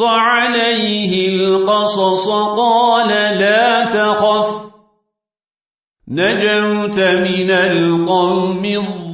وقص عليه القصص قال لا تخف. نجوت من القوم الظالمين.